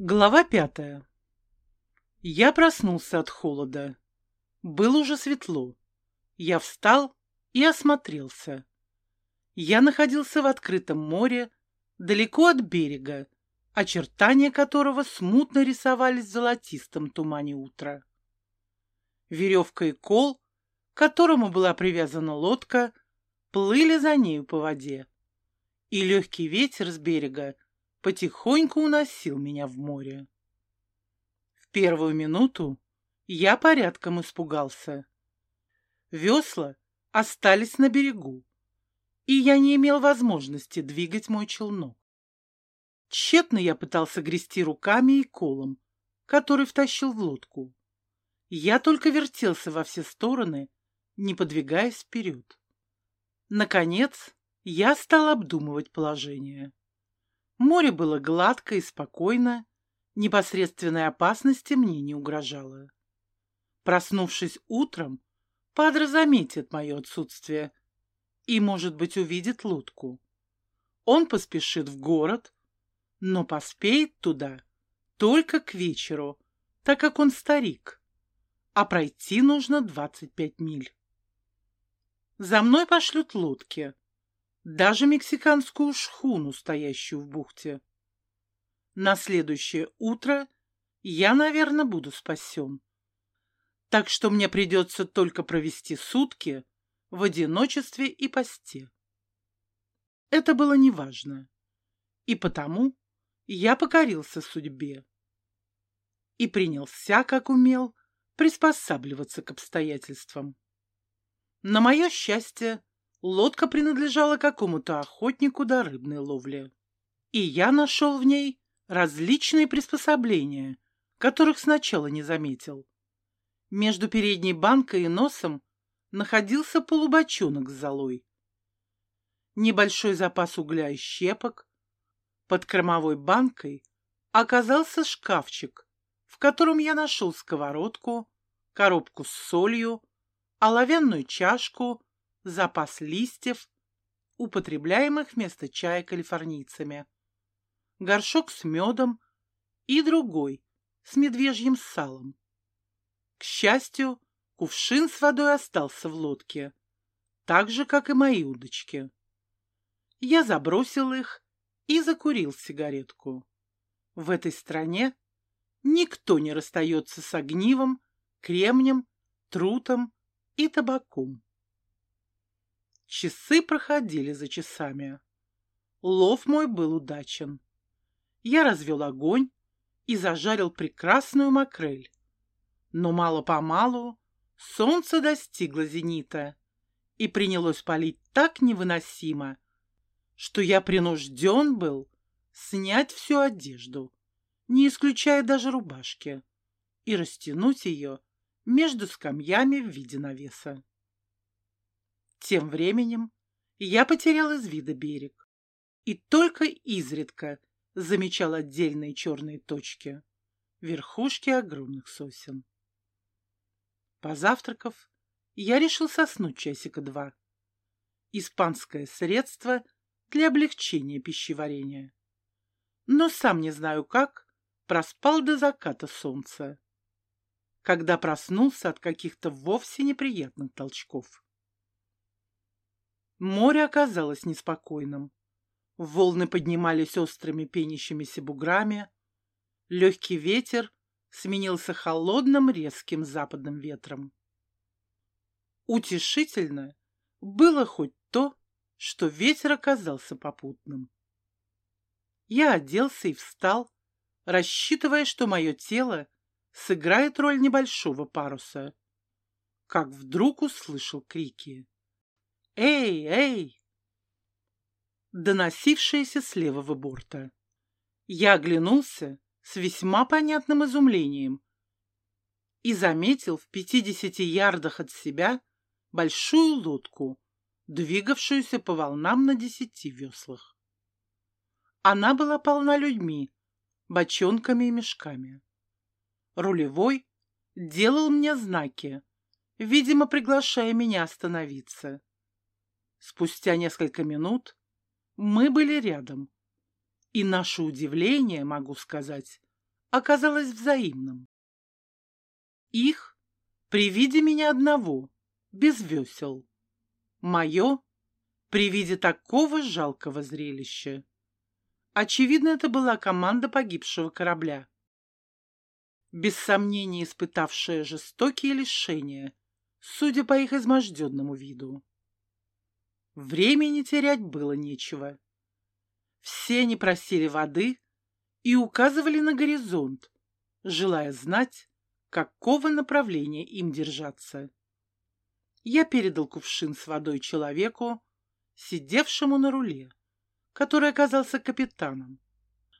Глава пятая. Я проснулся от холода. Было уже светло. Я встал и осмотрелся. Я находился в открытом море, далеко от берега, очертания которого смутно рисовались в золотистом тумане утра. Веревка и кол, к которому была привязана лодка, плыли за нею по воде. И легкий ветер с берега потихоньку уносил меня в море. В первую минуту я порядком испугался. Весла остались на берегу, и я не имел возможности двигать мой челнок. Тщетно я пытался грести руками и колом, который втащил в лодку. Я только вертелся во все стороны, не подвигаясь вперед. Наконец, я стал обдумывать положение. Море было гладко и спокойно, непосредственной опасности мне не угрожало. Проснувшись утром, Падре заметит мое отсутствие и, может быть, увидит лодку. Он поспешит в город, но поспеет туда только к вечеру, так как он старик, а пройти нужно двадцать пять миль. За мной пошлют лодки, даже мексиканскую шхуну, стоящую в бухте. На следующее утро я, наверное, буду спасен. Так что мне придется только провести сутки в одиночестве и посте. Это было неважно, и потому я покорился судьбе и принялся, как умел, приспосабливаться к обстоятельствам. На мое счастье, Лодка принадлежала какому-то охотнику до рыбной ловли. И я нашел в ней различные приспособления, которых сначала не заметил. Между передней банкой и носом находился полубочонок с золой. Небольшой запас угля и щепок. Под кормовой банкой оказался шкафчик, в котором я нашел сковородку, коробку с солью, оловянную чашку запас листьев, употребляемых вместо чая калифорнийцами, горшок с медом и другой с медвежьим салом. К счастью, кувшин с водой остался в лодке, так же, как и мои удочки. Я забросил их и закурил сигаретку. В этой стране никто не расстается с огнивом, кремнем, трутом и табаком. Часы проходили за часами. Лов мой был удачен. Я развел огонь и зажарил прекрасную макрель. Но мало-помалу солнце достигло зенита и принялось палить так невыносимо, что я принужден был снять всю одежду, не исключая даже рубашки, и растянуть ее между скамьями в виде навеса. Тем временем я потерял из вида берег и только изредка замечал отдельные черные точки, верхушки огромных сосен. Позавтракав, я решил соснуть часика два. Испанское средство для облегчения пищеварения. Но сам не знаю как, проспал до заката солнца, когда проснулся от каких-то вовсе неприятных толчков. Море оказалось неспокойным. Волны поднимались острыми пенящимися буграми. Легкий ветер сменился холодным резким западным ветром. Утешительно было хоть то, что ветер оказался попутным. Я оделся и встал, рассчитывая, что мое тело сыграет роль небольшого паруса, как вдруг услышал крики. «Эй, эй!» доносившееся с левого борта. Я оглянулся с весьма понятным изумлением и заметил в пятидесяти ярдах от себя большую лодку, двигавшуюся по волнам на десяти веслах. Она была полна людьми, бочонками и мешками. Рулевой делал мне знаки, видимо, приглашая меня остановиться. Спустя несколько минут мы были рядом. И наше удивление, могу сказать, оказалось взаимным. Их при виде меня одного, без весел. Мое при виде такого жалкого зрелища. Очевидно, это была команда погибшего корабля. Без сомнения испытавшая жестокие лишения, судя по их изможденному виду. Времени терять было нечего. Все они просили воды и указывали на горизонт, желая знать, какого направления им держаться. Я передал кувшин с водой человеку, сидевшему на руле, который оказался капитаном.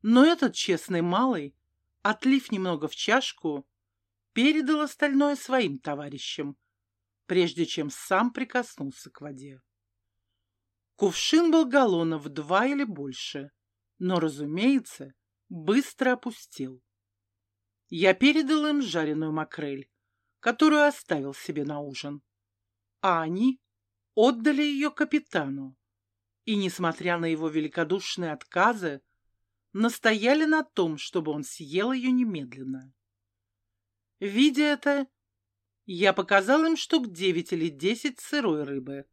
Но этот честный малый, отлив немного в чашку, передал остальное своим товарищам, прежде чем сам прикоснулся к воде. Кувшин был галлонов два или больше, но, разумеется, быстро опустил. Я передал им жареную макрель, которую оставил себе на ужин, а они отдали ее капитану и, несмотря на его великодушные отказы, настояли на том, чтобы он съел ее немедленно. Видя это, я показал им штук девять или десять сырой рыбы,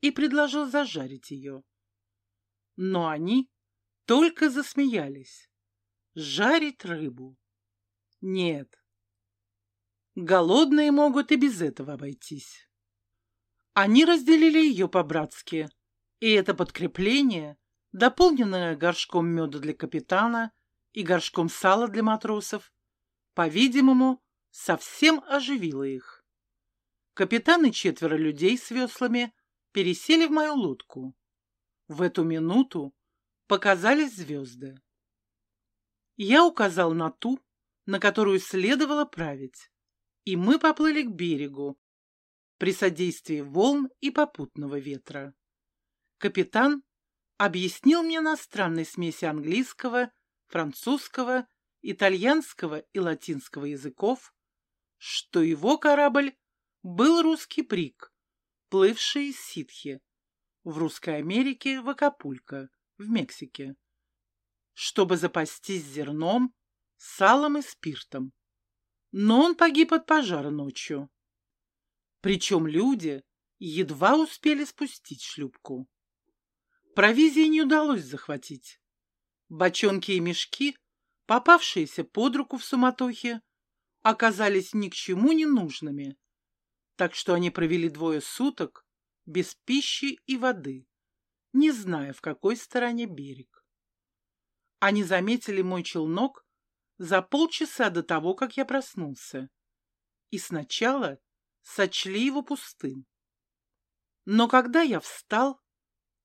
и предложил зажарить ее. Но они только засмеялись. Жарить рыбу? Нет. Голодные могут и без этого обойтись. Они разделили ее по-братски, и это подкрепление, дополненное горшком меда для капитана и горшком сала для матросов, по-видимому, совсем оживило их. Капитан и четверо людей с веслами пересели в мою лодку. В эту минуту показались звезды. Я указал на ту, на которую следовало править, и мы поплыли к берегу при содействии волн и попутного ветра. Капитан объяснил мне на странной смеси английского, французского, итальянского и латинского языков, что его корабль был русский прик, плывшие из ситхи, в Русской Америке, в Акапулько, в Мексике, чтобы запастись зерном, салом и спиртом. Но он погиб от пожара ночью. Причем люди едва успели спустить шлюпку. Провизии не удалось захватить. Бочонки и мешки, попавшиеся под руку в суматохе, оказались ни к чему не нужными так что они провели двое суток без пищи и воды, не зная, в какой стороне берег. Они заметили мой челнок за полчаса до того, как я проснулся, и сначала сочли его пустым. Но когда я встал,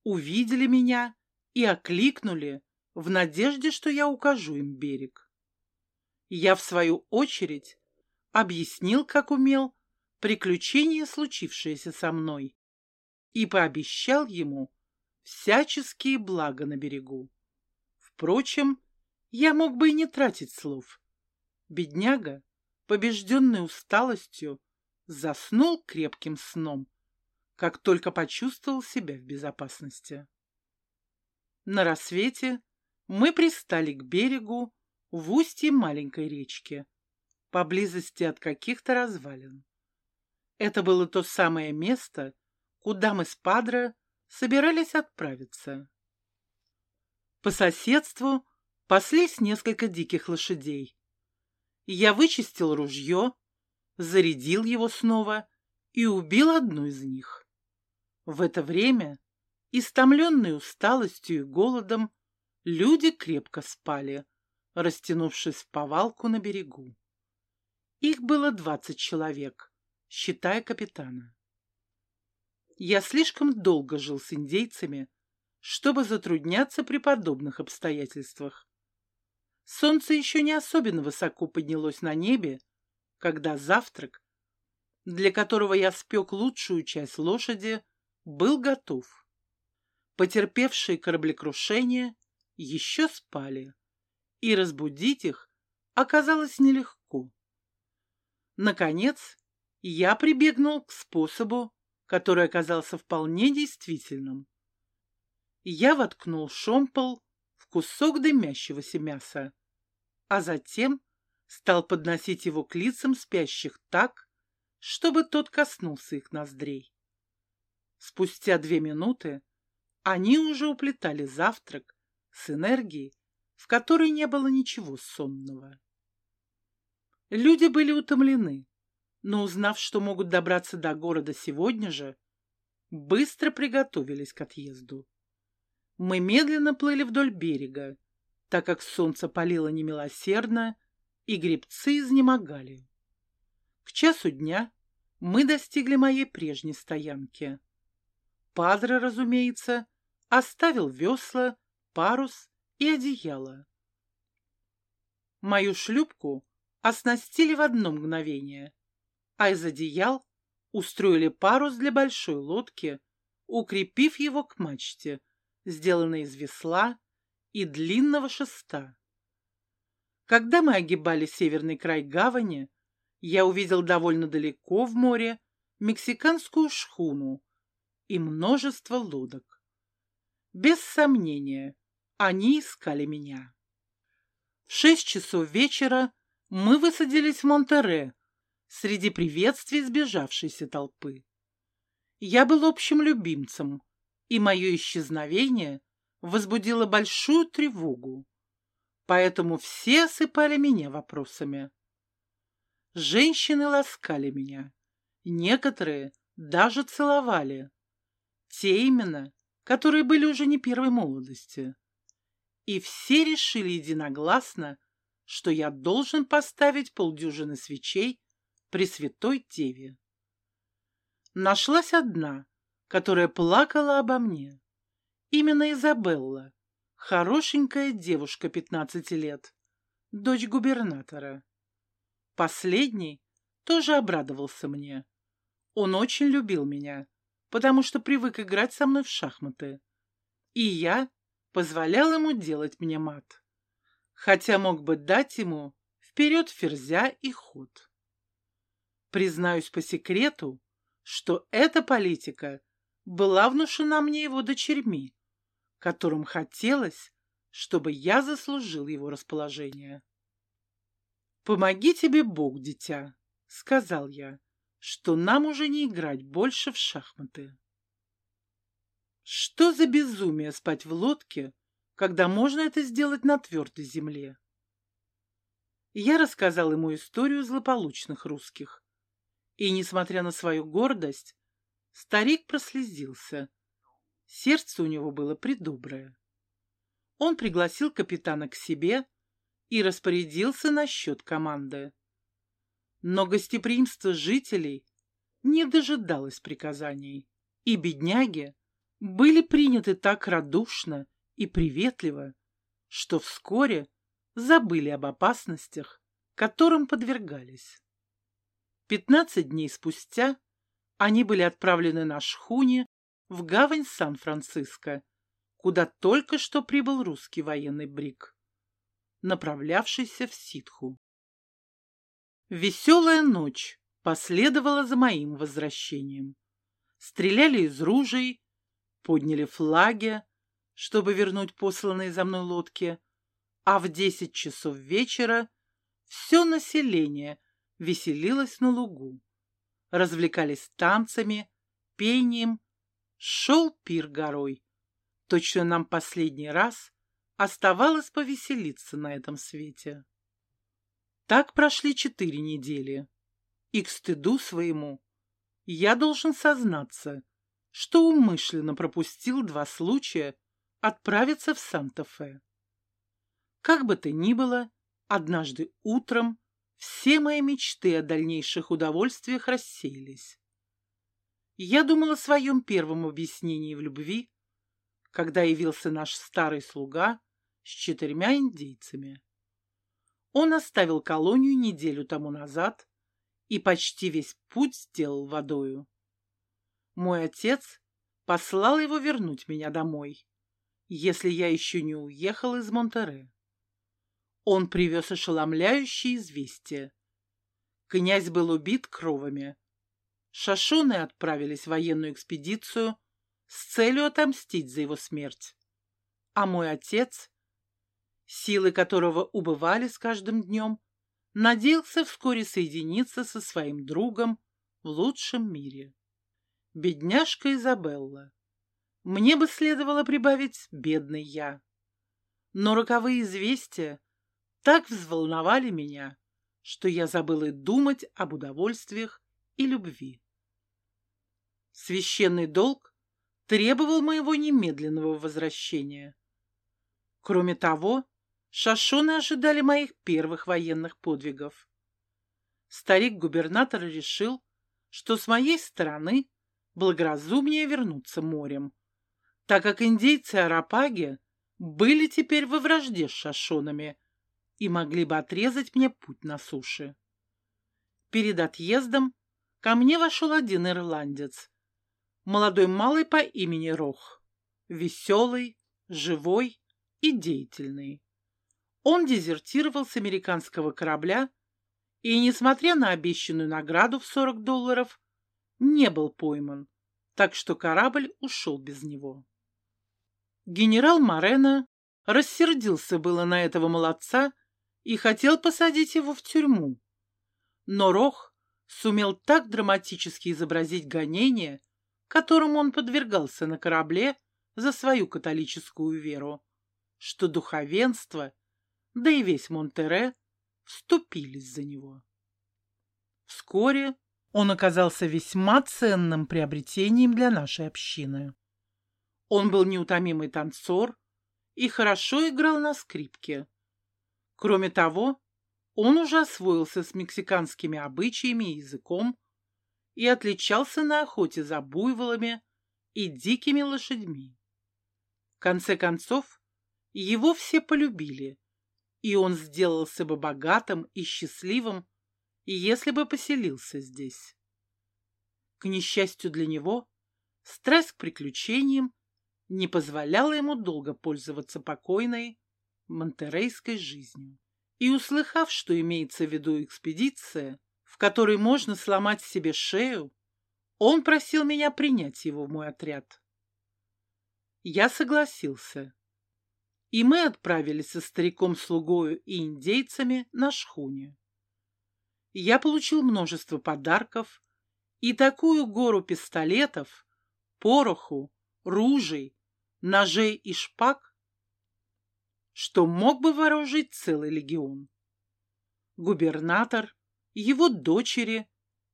увидели меня и окликнули в надежде, что я укажу им берег. Я, в свою очередь, объяснил, как умел, приключение, случившееся со мной, и пообещал ему всяческие блага на берегу. Впрочем, я мог бы и не тратить слов. Бедняга, побежденный усталостью, заснул крепким сном, как только почувствовал себя в безопасности. На рассвете мы пристали к берегу в устье маленькой речки, поблизости от каких-то развалин. Это было то самое место, куда мы с Падре собирались отправиться. По соседству паслись несколько диких лошадей. Я вычистил ружье, зарядил его снова и убил одну из них. В это время, истомленные усталостью и голодом, люди крепко спали, растянувшись в повалку на берегу. Их было двадцать человек считая капитана. Я слишком долго жил с индейцами, чтобы затрудняться при подобных обстоятельствах. Солнце еще не особенно высоко поднялось на небе, когда завтрак, для которого я спек лучшую часть лошади, был готов. Потерпевшие кораблекрушение еще спали, и разбудить их оказалось нелегко. Наконец, я прибегнул к способу, который оказался вполне действительным. Я воткнул шомпол в кусок дымящегося мяса, а затем стал подносить его к лицам спящих так, чтобы тот коснулся их ноздрей. Спустя две минуты они уже уплетали завтрак с энергией, в которой не было ничего сонного. Люди были утомлены, но, узнав, что могут добраться до города сегодня же, быстро приготовились к отъезду. Мы медленно плыли вдоль берега, так как солнце палило немилосердно, и гребцы изнемогали. К часу дня мы достигли моей прежней стоянки. Падре, разумеется, оставил весла, парус и одеяло. Мою шлюпку оснастили в одно мгновение, а из одеял устроили парус для большой лодки, укрепив его к мачте, сделанной из весла и длинного шеста. Когда мы огибали северный край гавани, я увидел довольно далеко в море мексиканскую шхуну и множество лодок. Без сомнения, они искали меня. В шесть часов вечера мы высадились в Монтере среди приветствий сбежавшейся толпы. Я был общим любимцем, и мое исчезновение возбудило большую тревогу поэтому все осыпали меня вопросами. Женщины ласкали меня, некоторые даже целовали. Те именно, которые были уже не первой молодости. И все решили единогласно, что я должен поставить полдюжины свечей при святой Деве. Нашлась одна, которая плакала обо мне. Именно Изабелла, Хорошенькая девушка пятнадцати лет, дочь губернатора. Последний тоже обрадовался мне. Он очень любил меня, потому что привык играть со мной в шахматы. И я позволял ему делать мне мат. Хотя мог бы дать ему вперед ферзя и ход. Признаюсь по секрету, что эта политика была внушена мне его дочерьми, которым хотелось, чтобы я заслужил его расположение. «Помоги тебе Бог, дитя», — сказал я, — «что нам уже не играть больше в шахматы». Что за безумие спать в лодке, когда можно это сделать на твердой земле? Я рассказал ему историю злополучных русских. И, несмотря на свою гордость, старик прослезился, Сердце у него было придоброе. Он пригласил капитана к себе и распорядился насчет команды. Но гостеприимство жителей не дожидалось приказаний, и бедняги были приняты так радушно и приветливо, что вскоре забыли об опасностях, которым подвергались. Пятнадцать дней спустя они были отправлены на шхуне в гавань Сан-Франциско, куда только что прибыл русский военный бриг, направлявшийся в Ситху. Веселая ночь последовала за моим возвращением. Стреляли из ружей, подняли флаги, чтобы вернуть посланные за мной лодки, а в десять часов вечера все население веселилось на лугу, развлекались танцами, пением Шел пир горой. Точно нам последний раз оставалось повеселиться на этом свете. Так прошли четыре недели. И к стыду своему я должен сознаться, что умышленно пропустил два случая отправиться в Санта-Фе. Как бы то ни было, однажды утром все мои мечты о дальнейших удовольствиях рассеялись. Я думал о своем первом объяснении в любви, когда явился наш старый слуга с четырьмя индейцами. Он оставил колонию неделю тому назад и почти весь путь сделал водою. Мой отец послал его вернуть меня домой, если я еще не уехал из Монтере. Он привез ошеломляющее известие. Князь был убит кровами, Шашоны отправились в военную экспедицию с целью отомстить за его смерть. А мой отец силы которого убывали с каждым днем, надеялся вскоре соединиться со своим другом в лучшем мире. Бедняжка Изабелла. Мне бы следовало прибавить «бедный я». Но роковые известия так взволновали меня, что я забыл и думать об удовольствиях и любви. Священный долг требовал моего немедленного возвращения. Кроме того, шашоны ожидали моих первых военных подвигов. Старик-губернатор решил, что с моей стороны благоразумнее вернуться морем, так как индейцы Арапаги были теперь во вражде с шашонами и могли бы отрезать мне путь на суше. Перед отъездом ко мне вошел один ирландец, молодой малый по имени Рох, веселый, живой и деятельный. Он дезертировал с американского корабля и, несмотря на обещанную награду в 40 долларов, не был пойман, так что корабль ушел без него. Генерал Морено рассердился было на этого молодца и хотел посадить его в тюрьму. Но Рох сумел так драматически изобразить гонение, которому он подвергался на корабле за свою католическую веру, что духовенство, да и весь Монтере, вступились за него. Вскоре он оказался весьма ценным приобретением для нашей общины. Он был неутомимый танцор и хорошо играл на скрипке. Кроме того, он уже освоился с мексиканскими обычаями и языком и отличался на охоте за буйволами и дикими лошадьми. В конце концов, его все полюбили, и он сделался бы богатым и счастливым, если бы поселился здесь. К несчастью для него, страсть к приключениям не позволяла ему долго пользоваться покойной монтерейской жизнью. И, услыхав, что имеется в виду экспедиция, в которой можно сломать себе шею, он просил меня принять его в мой отряд. Я согласился, и мы отправились со стариком-слугою и индейцами на шхуне. Я получил множество подарков и такую гору пистолетов, пороху, ружей, ножей и шпаг, что мог бы вооружить целый легион. Губернатор, его дочери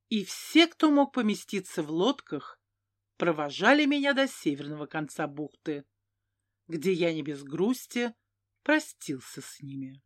и все, кто мог поместиться в лодках, провожали меня до северного конца бухты, где я не без грусти простился с ними.